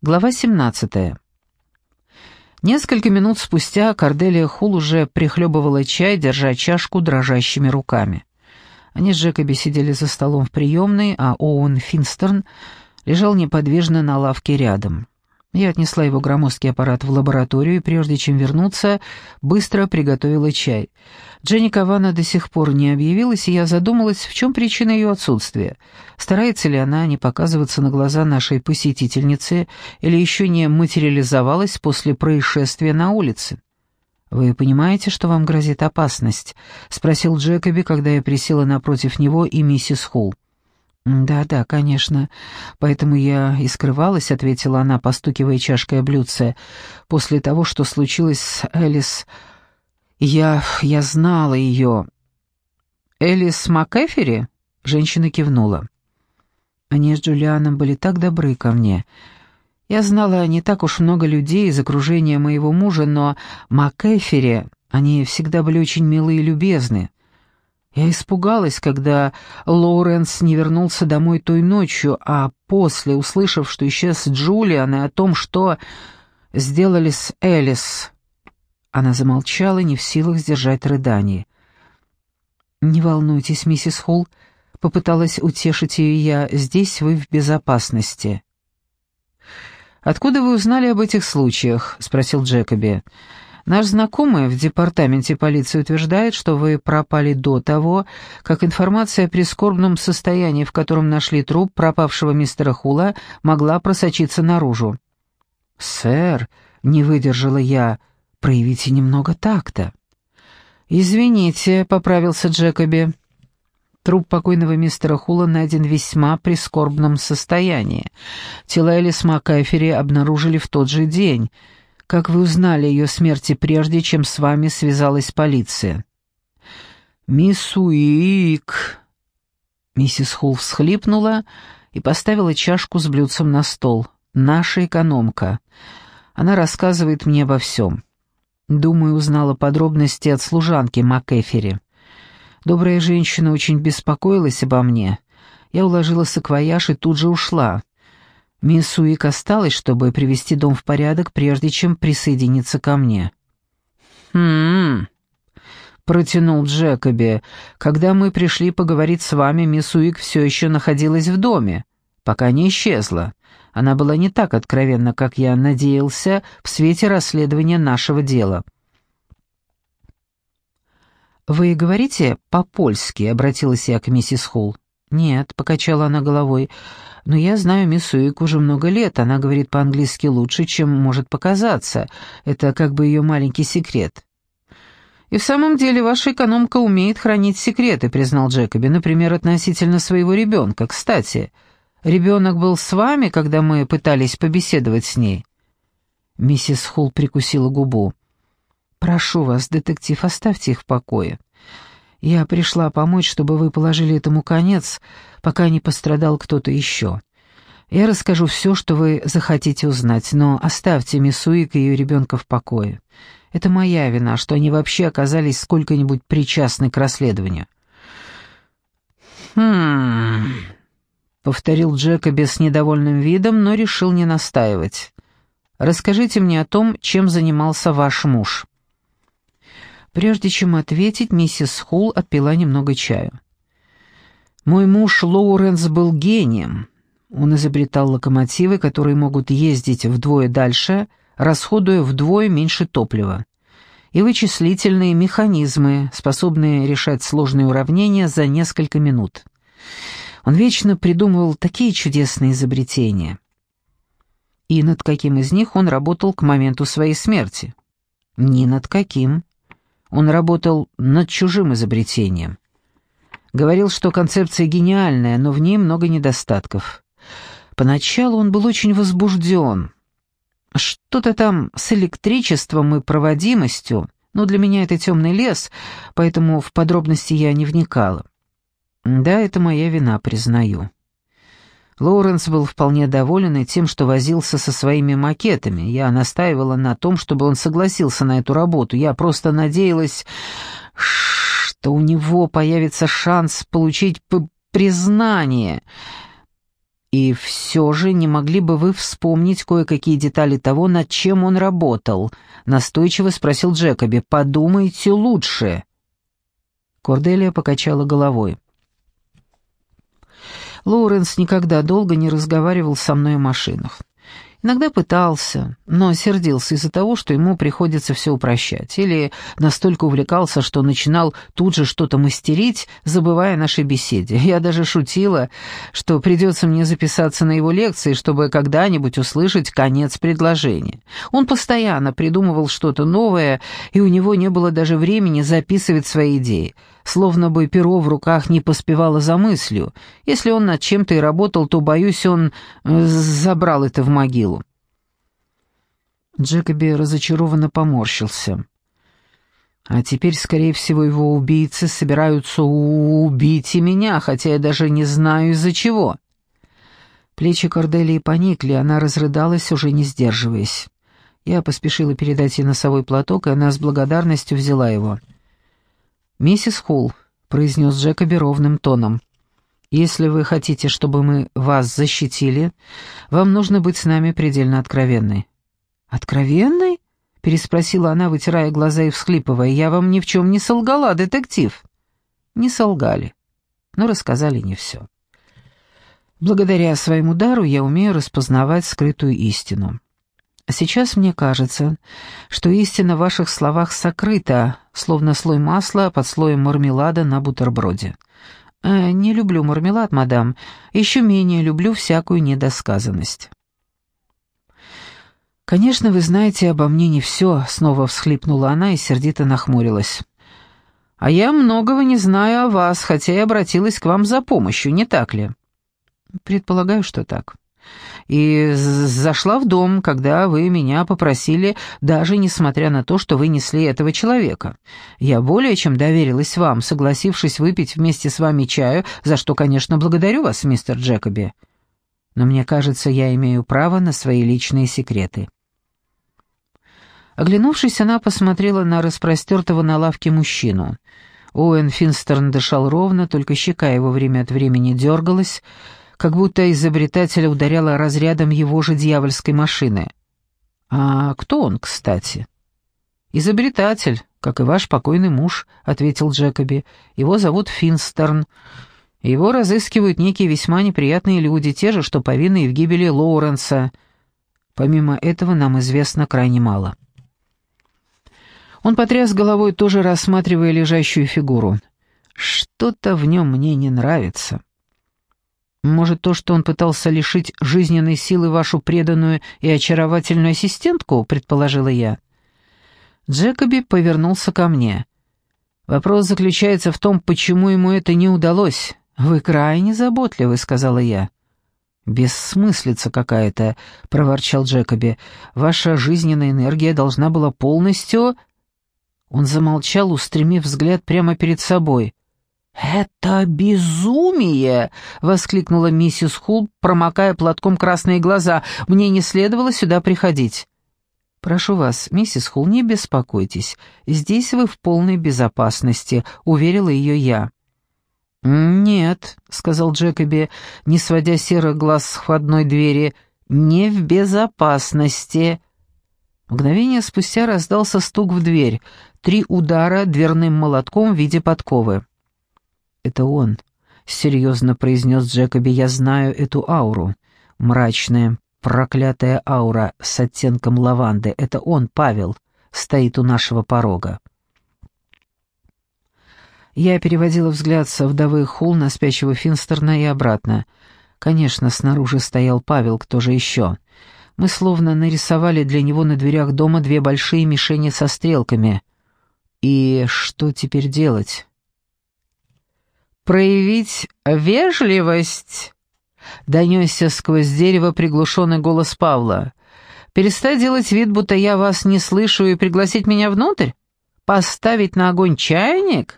Глава 17. Несколько минут спустя Корделия Хул уже прихлебывала чай, держа чашку дрожащими руками. Они с Джекоби сидели за столом в приемной, а Оуэн Финстерн лежал неподвижно на лавке рядом. Я отнесла его громоздкий аппарат в лабораторию и, прежде чем вернуться, быстро приготовила чай. Дженни Кавана до сих пор не объявилась, и я задумалась, в чем причина ее отсутствия. Старается ли она не показываться на глаза нашей посетительницы или еще не материализовалась после происшествия на улице? «Вы понимаете, что вам грозит опасность?» — спросил Джекоби, когда я присела напротив него и миссис Холл. «Да-да, конечно. Поэтому я и скрывалась», — ответила она, постукивая чашкой о блюдце. «После того, что случилось с Элис, я... я знала ее». «Элис МакЭфери?» — женщина кивнула. «Они с Джулианом были так добры ко мне. Я знала не так уж много людей из окружения моего мужа, но МакЭфери, они всегда были очень милые и любезны». Я испугалась, когда Лоуренс не вернулся домой той ночью, а после, услышав, что исчез Джулиан и о том, что сделали с Элис, она замолчала, не в силах сдержать рыдание. «Не волнуйтесь, миссис Холл», — попыталась утешить ее я, — «здесь вы в безопасности». «Откуда вы узнали об этих случаях?» — спросил Джекоби. Наш знакомый в департаменте полиции утверждает, что вы пропали до того, как информация о прискорбном состоянии, в котором нашли труп пропавшего мистера Хула, могла просочиться наружу. «Сэр», — не выдержала я, — «проявите немного такта». «Извините», — поправился Джекоби. Труп покойного мистера Хула найден в весьма прискорбном состоянии. Тело Элис Макайфери обнаружили в тот же день — как вы узнали о ее смерти прежде, чем с вами связалась полиция?» «Мисс Уик...» Миссис Холл всхлипнула и поставила чашку с блюдцем на стол. «Наша экономка. Она рассказывает мне обо всем. Думаю, узнала подробности от служанки МакЭфери. Добрая женщина очень беспокоилась обо мне. Я уложила саквояж и тут же ушла. Мисс Уик осталась, чтобы привести дом в порядок, прежде чем присоединиться ко мне. «Хм...» — протянул Джекоби. «Когда мы пришли поговорить с вами, мисс Уик все еще находилась в доме, пока не исчезла. Она была не так откровенна, как я надеялся, в свете расследования нашего дела». «Вы говорите по-польски?» — обратилась я к миссис Холл. «Нет», — покачала она головой, — «но я знаю мисс Уик уже много лет, она говорит по-английски лучше, чем может показаться. Это как бы ее маленький секрет». «И в самом деле ваша экономка умеет хранить секреты», — признал Джекоби, «например, относительно своего ребенка. Кстати, ребенок был с вами, когда мы пытались побеседовать с ней?» Миссис Холл прикусила губу. «Прошу вас, детектив, оставьте их в покое. Я пришла помочь, чтобы вы положили этому конец, пока не пострадал кто-то еще. Я расскажу все, что вы захотите узнать, но оставьте мисс Уик и ее ребенка в покое. Это моя вина, что они вообще оказались сколько-нибудь причастны к расследованию». «Хм...» — повторил Джекоби с недовольным видом, но решил не настаивать. «Расскажите мне о том, чем занимался ваш муж». Прежде чем ответить, миссис Холл отпила немного чаю. «Мой муж Лоуренс был гением. Он изобретал локомотивы, которые могут ездить вдвое дальше, расходуя вдвое меньше топлива, и вычислительные механизмы, способные решать сложные уравнения за несколько минут. Он вечно придумывал такие чудесные изобретения. И над каким из них он работал к моменту своей смерти? Ни над каким. Он работал над чужим изобретением. Говорил, что концепция гениальная, но в ней много недостатков. Поначалу он был очень возбужден. Что-то там с электричеством и проводимостью, но для меня это темный лес, поэтому в подробности я не вникала. Да, это моя вина, признаю. Лоуренс был вполне доволен и тем, что возился со своими макетами. Я настаивала на том, чтобы он согласился на эту работу. Я просто надеялась, что у него появится шанс получить признание. И все же не могли бы вы вспомнить кое-какие детали того, над чем он работал? Настойчиво спросил Джекоби. Подумайте лучше. Корделия покачала головой. Лоуренс никогда долго не разговаривал со мной о машинах. Иногда пытался, но сердился из-за того, что ему приходится все упрощать, или настолько увлекался, что начинал тут же что-то мастерить, забывая о нашей беседе. Я даже шутила, что придется мне записаться на его лекции, чтобы когда-нибудь услышать конец предложения. Он постоянно придумывал что-то новое, и у него не было даже времени записывать свои идеи словно бы перо в руках не поспевало за мыслью. Если он над чем-то и работал, то, боюсь, он э, забрал это в могилу. Джекоби разочарованно поморщился. А теперь, скорее всего, его убийцы собираются убить и меня, хотя я даже не знаю из-за чего. Плечи Корделии поникли, она разрыдалась, уже не сдерживаясь. Я поспешила передать ей носовой платок, и она с благодарностью взяла его. «Миссис Холл», — произнес Джекоби ровным тоном, — «если вы хотите, чтобы мы вас защитили, вам нужно быть с нами предельно откровенной». «Откровенной?» — переспросила она, вытирая глаза и всхлипывая. «Я вам ни в чем не солгала, детектив». Не солгали, но рассказали не все. Благодаря своему дару я умею распознавать скрытую истину. Сейчас мне кажется, что истина в ваших словах сокрыта, словно слой масла под слоем мармелада на бутерброде. Э, не люблю мармелад, мадам, еще менее люблю всякую недосказанность. «Конечно, вы знаете обо мне не все», — снова всхлипнула она и сердито нахмурилась. «А я многого не знаю о вас, хотя и обратилась к вам за помощью, не так ли?» «Предполагаю, что так» и зашла в дом, когда вы меня попросили, даже несмотря на то, что вы несли этого человека. Я более чем доверилась вам, согласившись выпить вместе с вами чаю, за что, конечно, благодарю вас, мистер Джекоби. Но мне кажется, я имею право на свои личные секреты». Оглянувшись, она посмотрела на распростертого на лавке мужчину. Оуэн Финстерн дышал ровно, только щека его время от времени дергалась, как будто изобретателя ударяла разрядом его же дьявольской машины. «А кто он, кстати?» «Изобретатель, как и ваш покойный муж», — ответил Джекоби. «Его зовут Финстерн. Его разыскивают некие весьма неприятные люди, те же, что повинные в гибели Лоуренса. Помимо этого нам известно крайне мало». Он потряс головой, тоже рассматривая лежащую фигуру. «Что-то в нем мне не нравится». Может, то, что он пытался лишить жизненной силы вашу преданную и очаровательную ассистентку, предположила я. Джекоби повернулся ко мне. Вопрос заключается в том, почему ему это не удалось. Вы крайне заботливы, сказала я. «Бессмыслица какая-то», — проворчал Джекоби. «Ваша жизненная энергия должна была полностью...» Он замолчал, устремив взгляд прямо перед собой. «Это безумие!» — воскликнула миссис Хул, промокая платком красные глаза. «Мне не следовало сюда приходить». «Прошу вас, миссис Хул, не беспокойтесь. Здесь вы в полной безопасности», — уверила ее я. «Нет», — сказал Джекоби, не сводя серых глаз с входной двери, — «не в безопасности». Мгновение спустя раздался стук в дверь, три удара дверным молотком в виде подковы. «Это он», — серьезно произнес Джекоби, — «я знаю эту ауру. Мрачная, проклятая аура с оттенком лаванды. Это он, Павел, стоит у нашего порога». Я переводила взгляд со вдовы Хул на спящего Финстерна и обратно. Конечно, снаружи стоял Павел, кто же еще? Мы словно нарисовали для него на дверях дома две большие мишени со стрелками. И что теперь делать? проявить вежливость?» — донесся сквозь дерево приглушенный голос Павла. «Перестать делать вид, будто я вас не слышу, и пригласить меня внутрь? Поставить на огонь чайник?»